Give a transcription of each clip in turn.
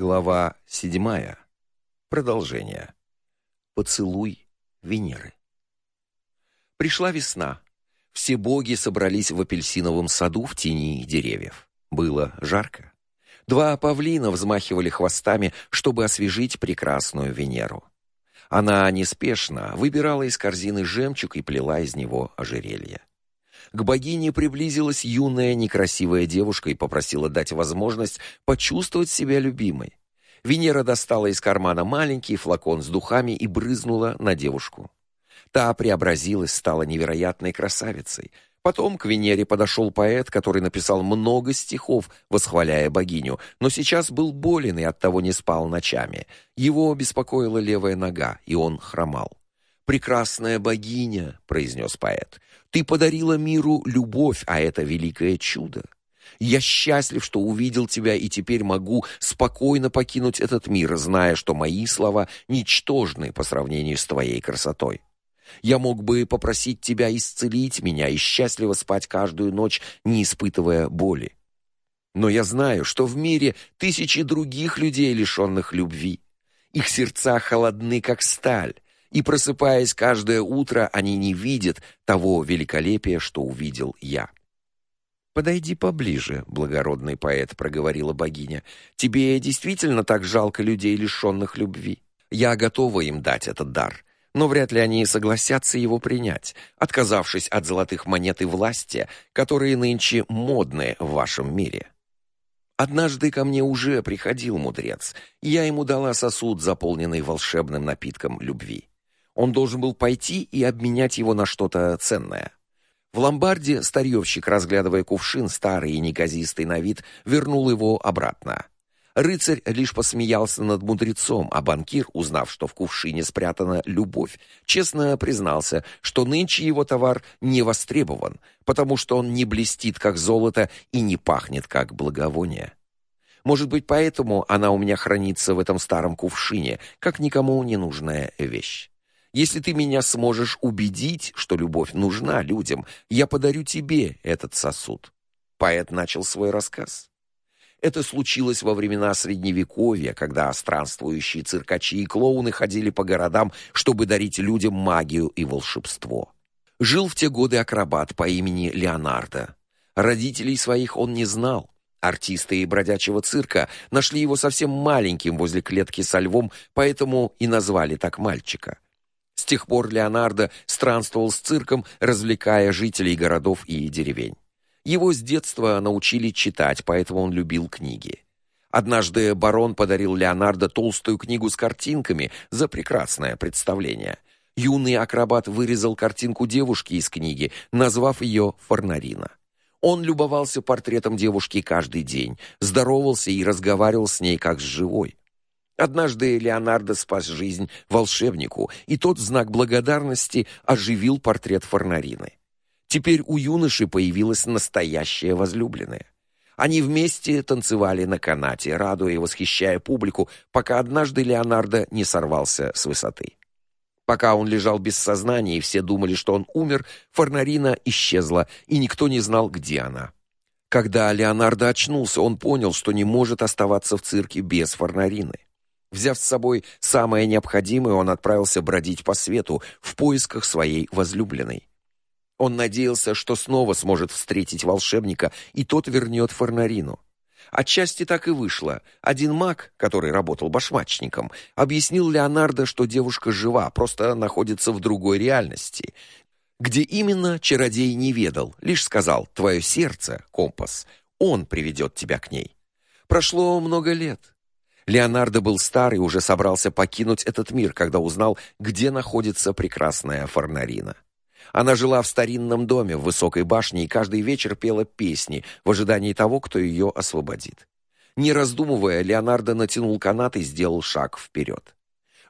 Глава седьмая. Продолжение. Поцелуй Венеры. Пришла весна. Все боги собрались в апельсиновом саду в тени деревьев. Было жарко. Два павлина взмахивали хвостами, чтобы освежить прекрасную Венеру. Она неспешно выбирала из корзины жемчуг и плела из него ожерелье. К богине приблизилась юная некрасивая девушка и попросила дать возможность почувствовать себя любимой. Венера достала из кармана маленький флакон с духами и брызнула на девушку. Та преобразилась, стала невероятной красавицей. Потом к Венере подошел поэт, который написал много стихов, восхваляя богиню, но сейчас был болен и оттого не спал ночами. Его беспокоила левая нога, и он хромал. «Прекрасная богиня», — произнес поэт, — «ты подарила миру любовь, а это великое чудо. Я счастлив, что увидел тебя и теперь могу спокойно покинуть этот мир, зная, что мои слова ничтожны по сравнению с твоей красотой. Я мог бы попросить тебя исцелить меня и счастливо спать каждую ночь, не испытывая боли. Но я знаю, что в мире тысячи других людей, лишенных любви. Их сердца холодны, как сталь, и просыпаясь каждое утро, они не видят того великолепия, что увидел я. Подойди поближе, благородный поэт, проговорила богиня. Тебе действительно так жалко людей, лишенных любви? Я готова им дать этот дар, но вряд ли они согласятся его принять, отказавшись от золотых монет и власти, которые нынче модны в вашем мире. Однажды ко мне уже приходил мудрец, и я ему дала сосуд, заполненный волшебным напитком любви. Он должен был пойти и обменять его на что-то ценное. В ломбарде старьевщик, разглядывая кувшин, старый и неказистый на вид, вернул его обратно. Рыцарь лишь посмеялся над мудрецом, а банкир, узнав, что в кувшине спрятана любовь, честно признался, что нынче его товар не востребован, потому что он не блестит, как золото, и не пахнет, как благовоние. Может быть, поэтому она у меня хранится в этом старом кувшине, как никому не нужная вещь. Если ты меня сможешь убедить, что любовь нужна людям, я подарю тебе этот сосуд. Поэт начал свой рассказ. Это случилось во времена средневековья, когда странствующие циркачи и клоуны ходили по городам, чтобы дарить людям магию и волшебство. Жил в те годы акробат по имени Леонардо. Родителей своих он не знал. Артисты бродячего цирка нашли его совсем маленьким возле клетки со львом, поэтому и назвали так мальчика. С тех пор Леонардо странствовал с цирком, развлекая жителей городов и деревень. Его с детства научили читать, поэтому он любил книги. Однажды барон подарил Леонардо толстую книгу с картинками за прекрасное представление. Юный акробат вырезал картинку девушки из книги, назвав ее Форнарина. Он любовался портретом девушки каждый день, здоровался и разговаривал с ней как с живой. Однажды Леонардо спас жизнь волшебнику, и тот в знак благодарности оживил портрет Форнарины. Теперь у юноши появилась настоящая возлюбленная. Они вместе танцевали на канате, радуя и восхищая публику, пока однажды Леонардо не сорвался с высоты. Пока он лежал без сознания, и все думали, что он умер, Форнарина исчезла, и никто не знал, где она. Когда Леонардо очнулся, он понял, что не может оставаться в цирке без Форнарины. Взяв с собой самое необходимое, он отправился бродить по свету в поисках своей возлюбленной. Он надеялся, что снова сможет встретить волшебника, и тот вернет Форнарину. Отчасти так и вышло. Один маг, который работал башмачником, объяснил Леонардо, что девушка жива, просто находится в другой реальности. Где именно, чародей не ведал, лишь сказал «твое сердце, компас, он приведет тебя к ней». Прошло много лет. Леонардо был стар и уже собрался покинуть этот мир, когда узнал, где находится прекрасная Форнарина. Она жила в старинном доме в высокой башне и каждый вечер пела песни в ожидании того, кто ее освободит. Не раздумывая, Леонардо натянул канат и сделал шаг вперед.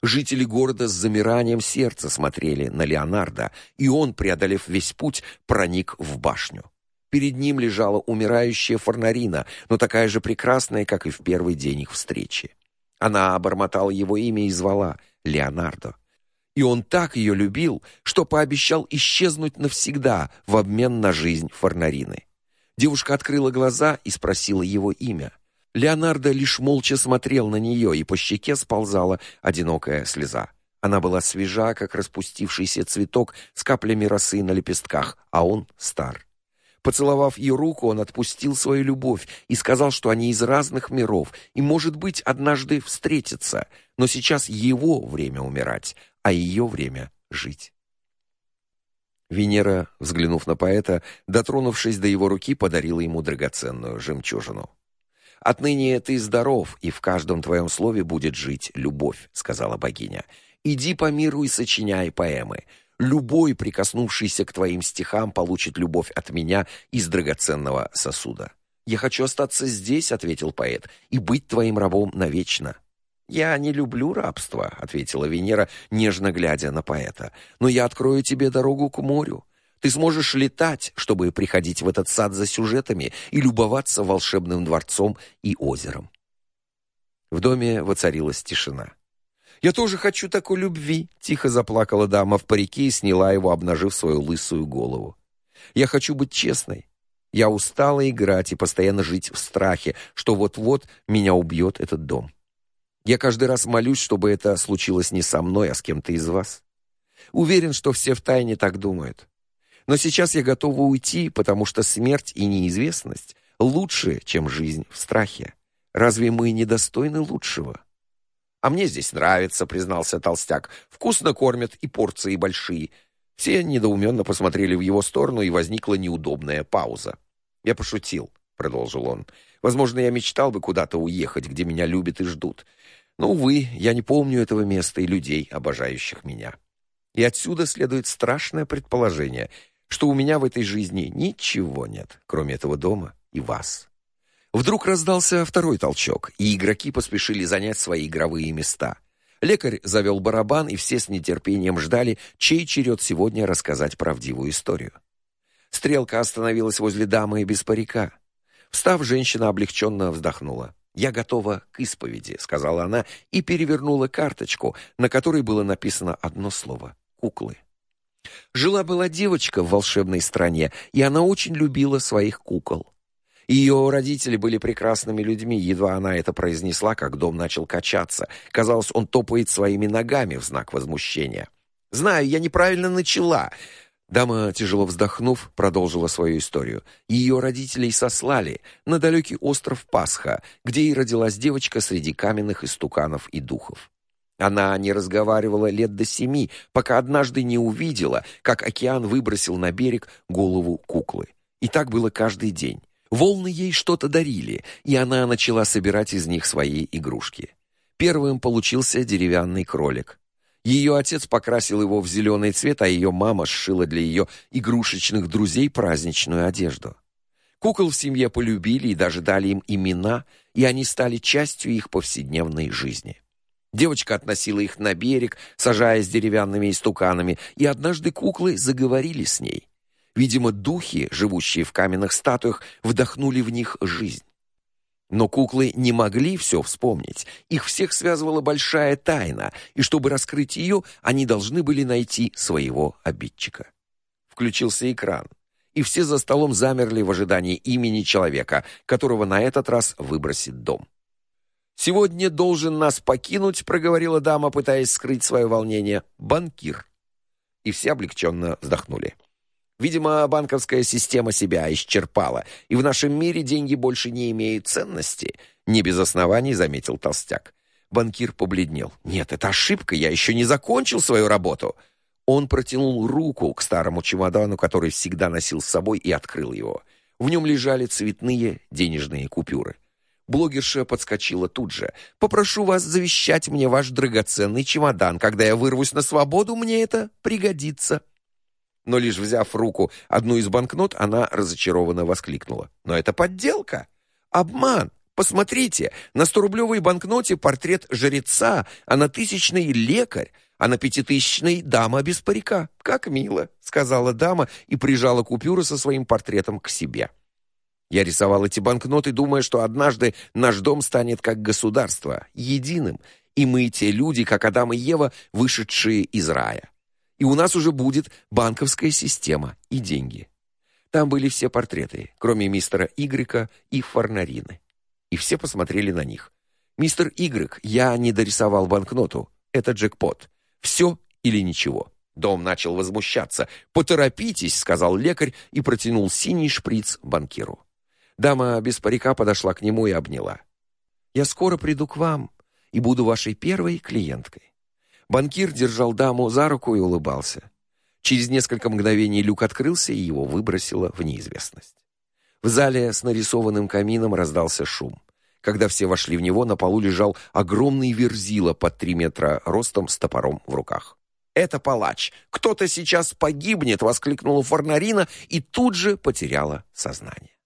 Жители города с замиранием сердца смотрели на Леонардо, и он, преодолев весь путь, проник в башню. Перед ним лежала умирающая Форнарина, но такая же прекрасная, как и в первый день их встречи. Она обормотала его имя и звала Леонардо. И он так ее любил, что пообещал исчезнуть навсегда в обмен на жизнь Форнарины. Девушка открыла глаза и спросила его имя. Леонардо лишь молча смотрел на нее, и по щеке сползала одинокая слеза. Она была свежа, как распустившийся цветок с каплями росы на лепестках, а он стар. Поцеловав ее руку, он отпустил свою любовь и сказал, что они из разных миров и, может быть, однажды встретятся, но сейчас его время умирать, а ее время жить. Венера, взглянув на поэта, дотронувшись до его руки, подарила ему драгоценную жемчужину. «Отныне ты здоров, и в каждом твоем слове будет жить любовь», — сказала богиня. «Иди по миру и сочиняй поэмы. Любой, прикоснувшийся к твоим стихам, получит любовь от меня из драгоценного сосуда». «Я хочу остаться здесь», — ответил поэт, — «и быть твоим рабом навечно». «Я не люблю рабство», — ответила Венера, нежно глядя на поэта. «Но я открою тебе дорогу к морю. Ты сможешь летать, чтобы приходить в этот сад за сюжетами и любоваться волшебным дворцом и озером». В доме воцарилась тишина. «Я тоже хочу такой любви», — тихо заплакала дама в парике и сняла его, обнажив свою лысую голову. «Я хочу быть честной. Я устала играть и постоянно жить в страхе, что вот-вот меня убьет этот дом». Я каждый раз молюсь, чтобы это случилось не со мной, а с кем-то из вас. Уверен, что все втайне так думают. Но сейчас я готова уйти, потому что смерть и неизвестность лучше, чем жизнь в страхе. Разве мы недостойны лучшего? А мне здесь нравится, признался толстяк. Вкусно кормят и порции большие. Все недоуменно посмотрели в его сторону, и возникла неудобная пауза. Я пошутил, продолжил он. Возможно, я мечтал бы куда-то уехать, где меня любят и ждут. Но, увы, я не помню этого места и людей, обожающих меня. И отсюда следует страшное предположение, что у меня в этой жизни ничего нет, кроме этого дома и вас. Вдруг раздался второй толчок, и игроки поспешили занять свои игровые места. Лекарь завел барабан, и все с нетерпением ждали, чей черед сегодня рассказать правдивую историю. Стрелка остановилась возле дамы без парика. Встав, женщина облегченно вздохнула. «Я готова к исповеди», — сказала она и перевернула карточку, на которой было написано одно слово — «куклы». Жила-была девочка в волшебной стране, и она очень любила своих кукол. Ее родители были прекрасными людьми, едва она это произнесла, как дом начал качаться. Казалось, он топает своими ногами в знак возмущения. «Знаю, я неправильно начала. Дама, тяжело вздохнув, продолжила свою историю. Ее родителей сослали на далекий остров Пасха, где и родилась девочка среди каменных истуканов и духов. Она не разговаривала лет до семи, пока однажды не увидела, как океан выбросил на берег голову куклы. И так было каждый день. Волны ей что-то дарили, и она начала собирать из них свои игрушки. Первым получился деревянный кролик. Ее отец покрасил его в зеленый цвет, а ее мама сшила для ее игрушечных друзей праздничную одежду. Кукол в семье полюбили и даже дали им имена, и они стали частью их повседневной жизни. Девочка относила их на берег, сажаясь деревянными истуканами, и однажды куклы заговорили с ней. Видимо, духи, живущие в каменных статуях, вдохнули в них жизнь. Но куклы не могли все вспомнить. Их всех связывала большая тайна, и чтобы раскрыть ее, они должны были найти своего обидчика. Включился экран, и все за столом замерли в ожидании имени человека, которого на этот раз выбросит дом. «Сегодня должен нас покинуть», — проговорила дама, пытаясь скрыть свое волнение, — «банкир». И все облегченно вздохнули. Видимо, банковская система себя исчерпала, и в нашем мире деньги больше не имеют ценности, не без оснований заметил толстяк. Банкир побледнел. Нет, это ошибка, я еще не закончил свою работу. Он протянул руку к старому чемодану, который всегда носил с собой, и открыл его. В нем лежали цветные денежные купюры. Блогерша подскочила тут же. «Попрошу вас завещать мне ваш драгоценный чемодан. Когда я вырвусь на свободу, мне это пригодится» но лишь взяв в руку одну из банкнот, она разочарованно воскликнула. «Но это подделка! Обман! Посмотрите, на сторублевой банкноте портрет жреца, а на тысячный лекарь, а на пятитысячной дама без парика. Как мило!» — сказала дама и прижала купюру со своим портретом к себе. Я рисовал эти банкноты, думая, что однажды наш дом станет как государство, единым, и мы те люди, как Адам и Ева, вышедшие из рая и у нас уже будет банковская система и деньги. Там были все портреты, кроме мистера Игрека и Фарнарины. И все посмотрели на них. «Мистер Игрек, я не дорисовал банкноту. Это джекпот. Все или ничего». Дом начал возмущаться. «Поторопитесь», — сказал лекарь и протянул синий шприц банкиру. Дама без парика подошла к нему и обняла. «Я скоро приду к вам и буду вашей первой клиенткой». Банкир держал даму за руку и улыбался. Через несколько мгновений люк открылся, и его выбросило в неизвестность. В зале с нарисованным камином раздался шум. Когда все вошли в него, на полу лежал огромный верзила под три метра ростом с топором в руках. «Это палач! Кто-то сейчас погибнет!» — воскликнула Фарнарина и тут же потеряла сознание.